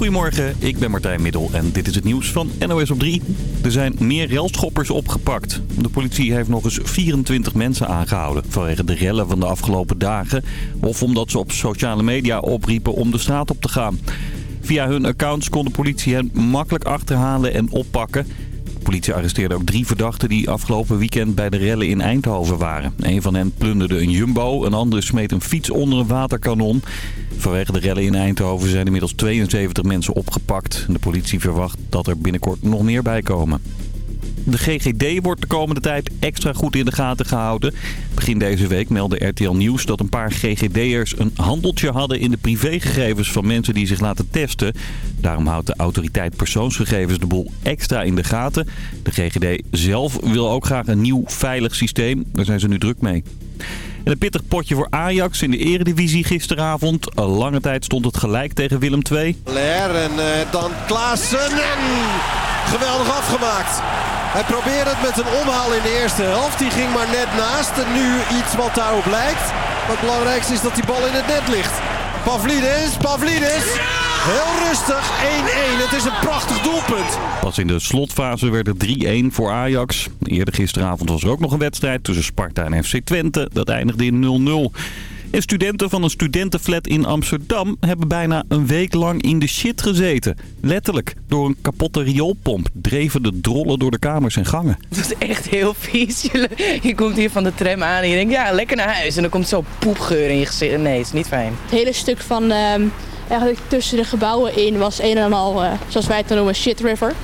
Goedemorgen, ik ben Martijn Middel en dit is het nieuws van NOS op 3. Er zijn meer relschoppers opgepakt. De politie heeft nog eens 24 mensen aangehouden vanwege de rellen van de afgelopen dagen. Of omdat ze op sociale media opriepen om de straat op te gaan. Via hun accounts kon de politie hen makkelijk achterhalen en oppakken. Politie arresteerde ook drie verdachten die afgelopen weekend bij de rellen in Eindhoven waren. Een van hen plunderde een jumbo, een andere smeet een fiets onder een waterkanon. Vanwege de rellen in Eindhoven zijn inmiddels 72 mensen opgepakt. De politie verwacht dat er binnenkort nog meer bij komen. De GGD wordt de komende tijd extra goed in de gaten gehouden. Begin deze week meldde RTL Nieuws dat een paar GGD'ers een handeltje hadden in de privégegevens van mensen die zich laten testen. Daarom houdt de autoriteit persoonsgegevens de boel extra in de gaten. De GGD zelf wil ook graag een nieuw veilig systeem. Daar zijn ze nu druk mee. En een pittig potje voor Ajax in de eredivisie gisteravond. Een lange tijd stond het gelijk tegen Willem II. En uh, dan Klaassen en geweldig afgemaakt. Hij probeerde het met een omhaal in de eerste helft. Die ging maar net naast. En nu iets wat daarop lijkt. Maar het belangrijkste is dat die bal in het net ligt. Pavlidis, Pavlidis. Heel rustig, 1-1. Het is een prachtig doelpunt. Pas in de slotfase werd het 3-1 voor Ajax. Eerder gisteravond was er ook nog een wedstrijd tussen Sparta en FC Twente. Dat eindigde in 0-0. En studenten van een studentenflat in Amsterdam hebben bijna een week lang in de shit gezeten. Letterlijk. Door een kapotte rioolpomp dreven de drollen door de kamers en gangen. Het is echt heel vies. Je komt hier van de tram aan en je denkt, ja, lekker naar huis. En dan komt zo poepgeur in je gezicht. Nee, het is niet fijn. Het hele stuk van uh, eigenlijk tussen de gebouwen in was een en al, uh, zoals wij het dan noemen, shit river.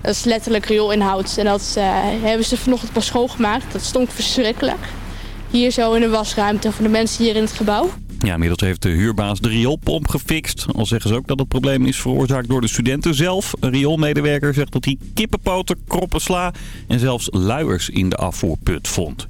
Dat is letterlijk riool-inhoud. En dat uh, hebben ze vanochtend pas schoongemaakt. Dat stonk verschrikkelijk hier zo in de wasruimte van de mensen hier in het gebouw. Ja, inmiddels heeft de huurbaas de rioolpomp gefixt. Al zeggen ze ook dat het probleem is veroorzaakt door de studenten zelf. Een rioolmedewerker zegt dat hij kippenpoten, kroppen sla en zelfs luiers in de afvoerput vond.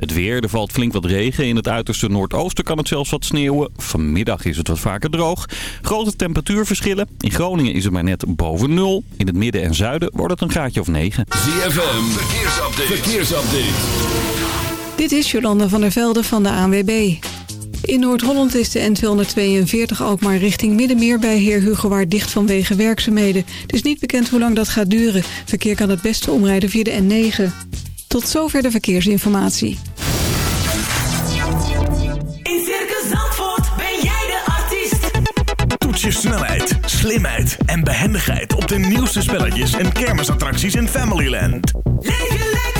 Het weer, er valt flink wat regen. In het uiterste noordoosten kan het zelfs wat sneeuwen. Vanmiddag is het wat vaker droog. Grote temperatuurverschillen. In Groningen is het maar net boven nul. In het midden en zuiden wordt het een graadje of 9. ZFM, verkeersupdate. verkeersupdate. Dit is Jolanda van der Velde van de ANWB. In Noord-Holland is de N242 ook maar richting Middenmeer bij Heer Hugowaard dicht vanwege werkzaamheden. Het is niet bekend hoe lang dat gaat duren. Verkeer kan het beste omrijden via de N9. Tot zover de verkeersinformatie. In Circus Zandvoort ben jij de artiest. Toets je snelheid, slimheid en behendigheid op de nieuwste spelletjes en kermisattracties in Familyland. Leef lekker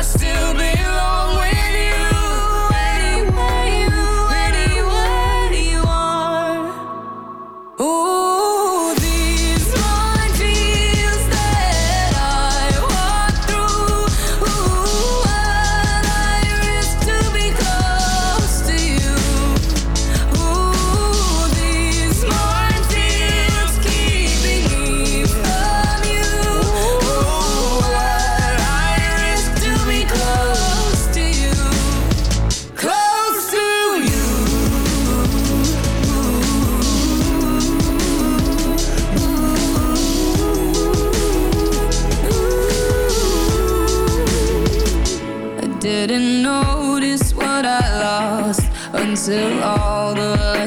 I still belong with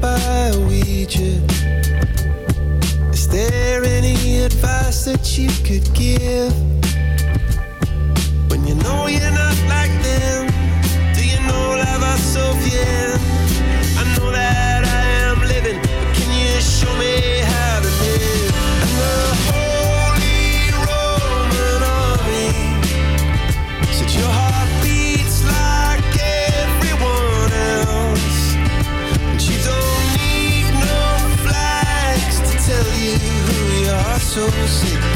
by, we. Is there any advice that you could give? sou sim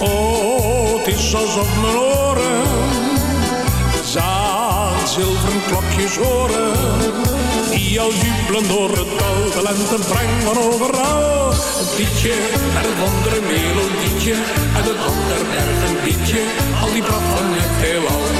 Oh, het is alsof mijn oren zaad zilveren klokjes horen. Die al jubelen door het dal, de lente van overal. Het liedje met het wondere melodietje, uit het ander bergen liedje, al die pracht van het heelal.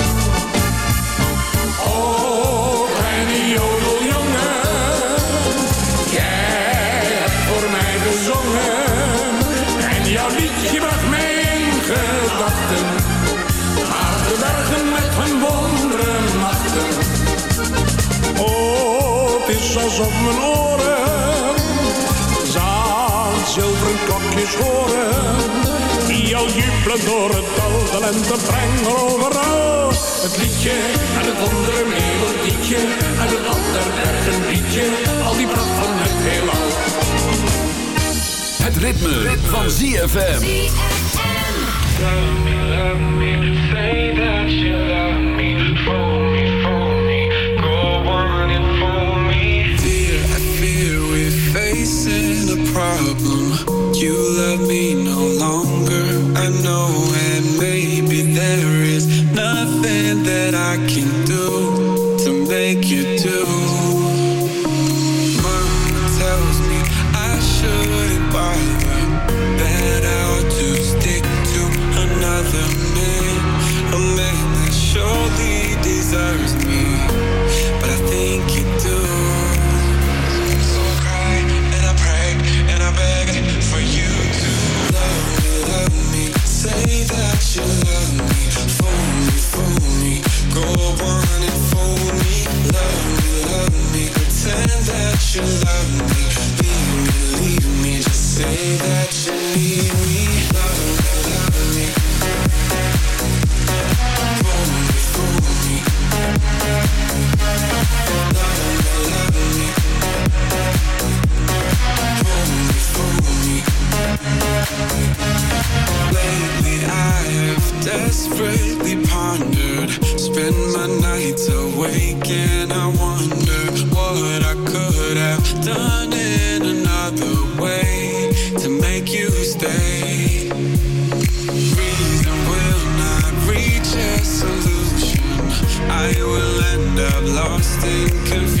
Is alsof mijn oren zaad zilveren klokjes horen. Die al jubelen door het dal, de lente brengen overal. Het liedje en het wondere melodietje en het ander bergen liedje, al die pracht van het heelal. Het ritme, van ZFM. Say Reason will not reach a solution. I will end up lost in confusion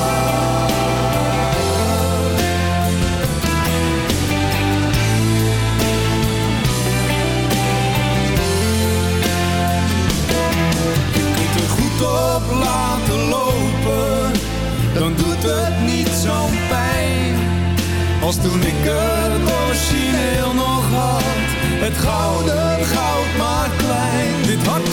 doet het niet zo pijn Als toen ik het origineel nog had. Het gouden goud maar klein. Dit hart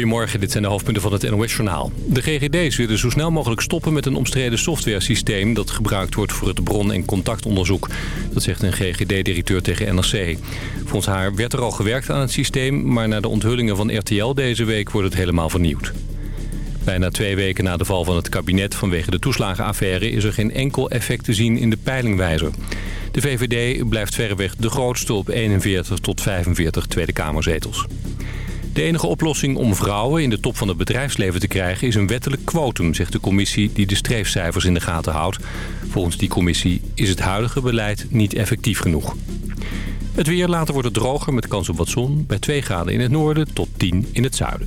Goedemorgen, dit zijn de hoofdpunten van het NOS-journaal. De GGD's willen zo snel mogelijk stoppen met een omstreden softwaresysteem... dat gebruikt wordt voor het bron- en contactonderzoek. Dat zegt een GGD-directeur tegen NRC. Volgens haar werd er al gewerkt aan het systeem... maar na de onthullingen van RTL deze week wordt het helemaal vernieuwd. Bijna twee weken na de val van het kabinet vanwege de toeslagenaffaire... is er geen enkel effect te zien in de peilingwijzer. De VVD blijft verreweg de grootste op 41 tot 45 Tweede Kamerzetels. De enige oplossing om vrouwen in de top van het bedrijfsleven te krijgen... is een wettelijk quotum, zegt de commissie die de streefcijfers in de gaten houdt. Volgens die commissie is het huidige beleid niet effectief genoeg. Het weer later wordt het droger met kans op wat zon... bij 2 graden in het noorden tot 10 in het zuiden.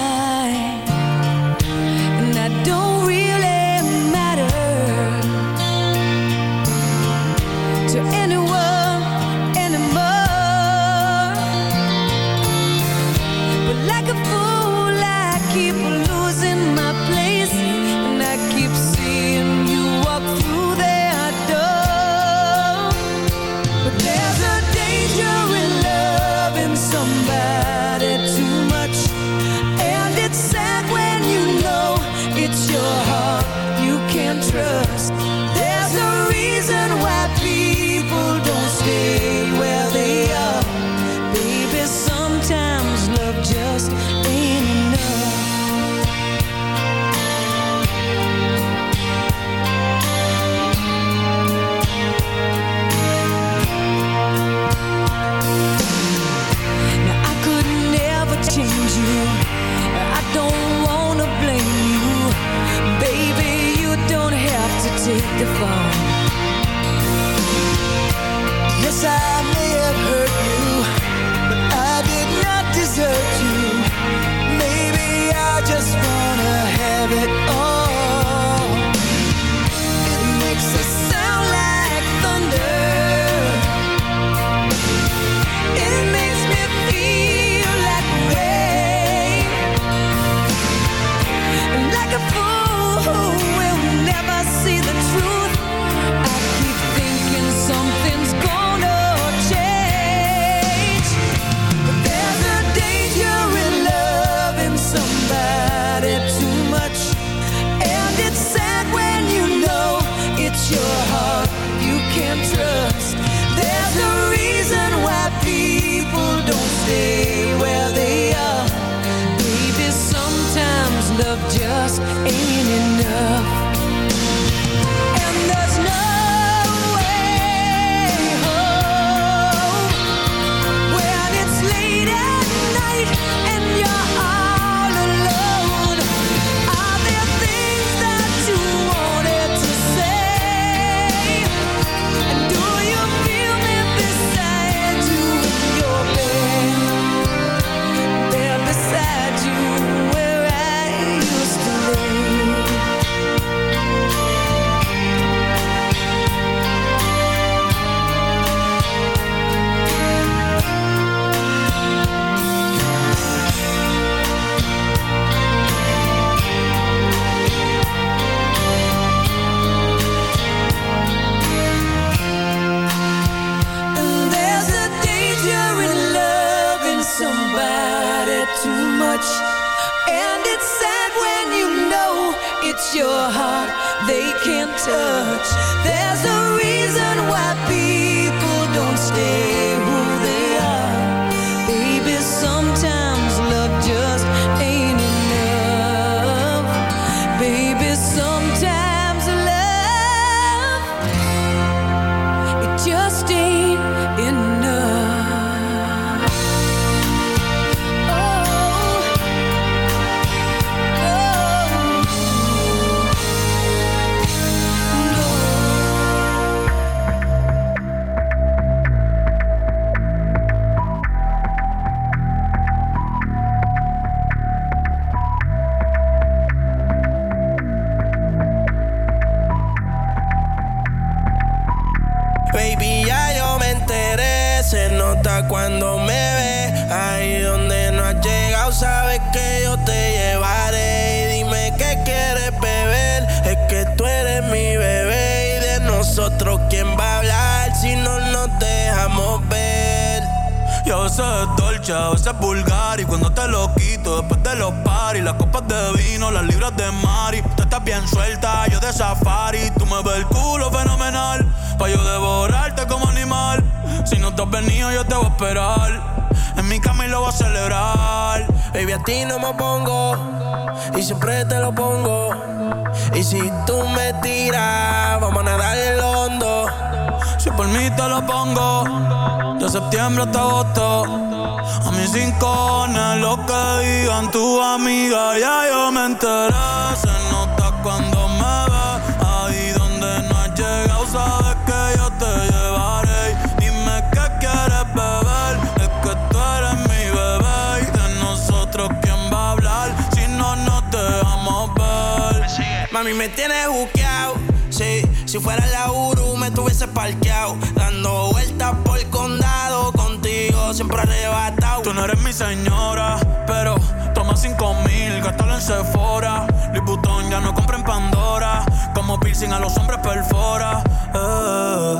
Dando vueltas por el condado. Contigo siempre arrebatado. Tú no eres mi señora, pero toma cinco mil, gástalo en Sephora. Liputón ya no compra en Pandora. Como piercing a los hombres perfora. Eh.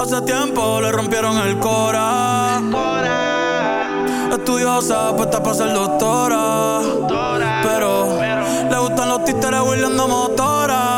Hace tiempo le rompieron el cora. Estudiosa, puesta para ser doctora. Pero le gustan los títeres huirleando motora.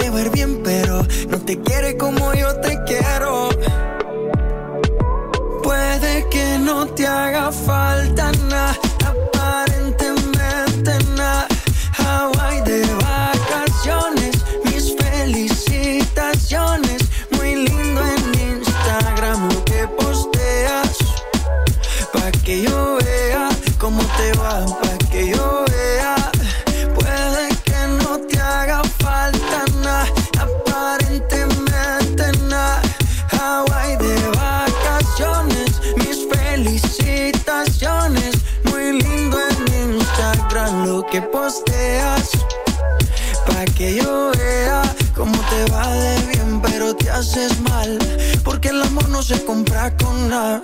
Te ir bien, pero no te quiere como yo te quiero. Puede que no te haga falta nada.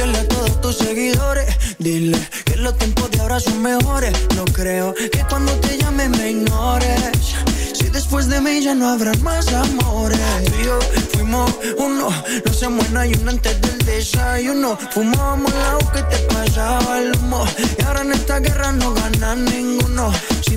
A todos tus seguidores. Dile que los tiempos de ahora son mejores. No creo que cuando te llame me ignores. Si después de mí ya no habrá más amores. Tú y fuimos uno. No se muera y uno antes del desayuno. Fumábamos la que te pasaba el humo. Y ahora en esta guerra no gana ninguno.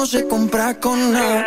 no se compra con nada.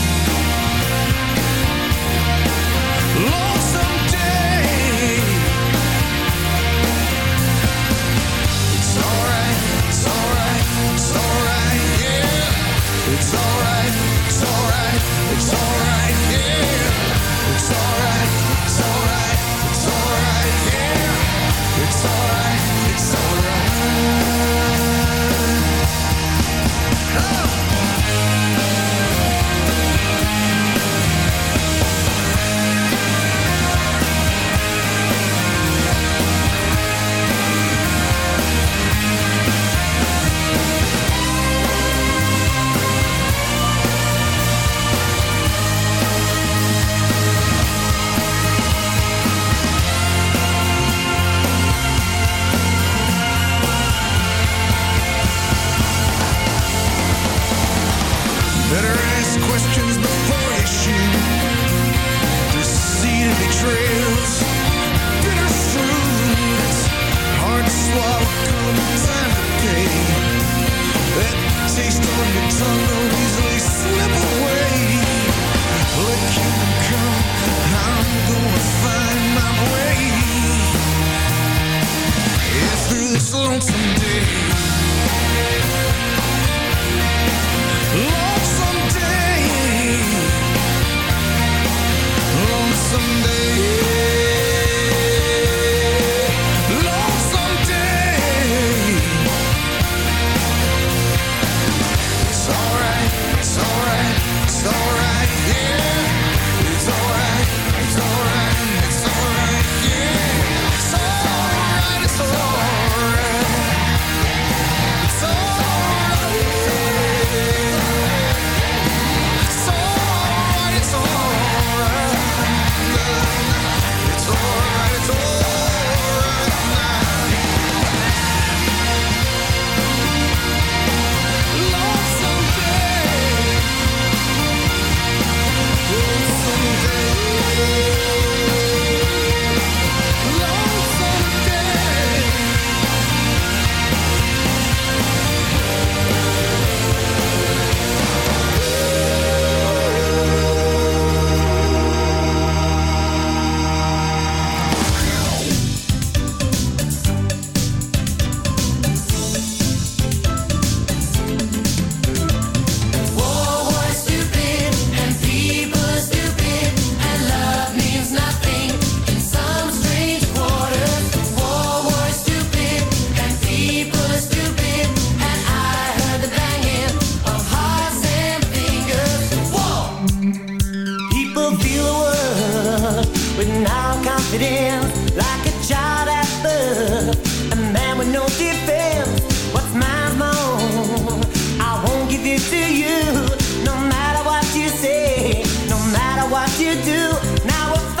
It's alright, it's alright this lonesome day. what you do. Now